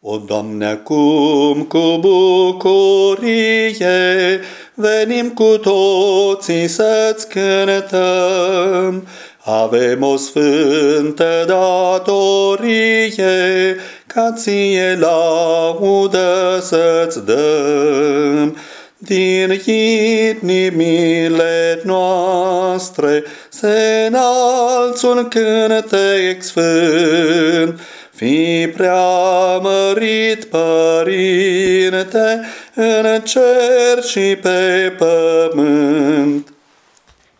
O, Doamne, acum cu bucurie venim cu toții să-ți cântăm. Avem o sfântă datorie ca ție laudă să-ți dăm. Din inimile noastre se înalți un cântec sfânt, Fi preamărit, Părinte, în cer și pe pământ.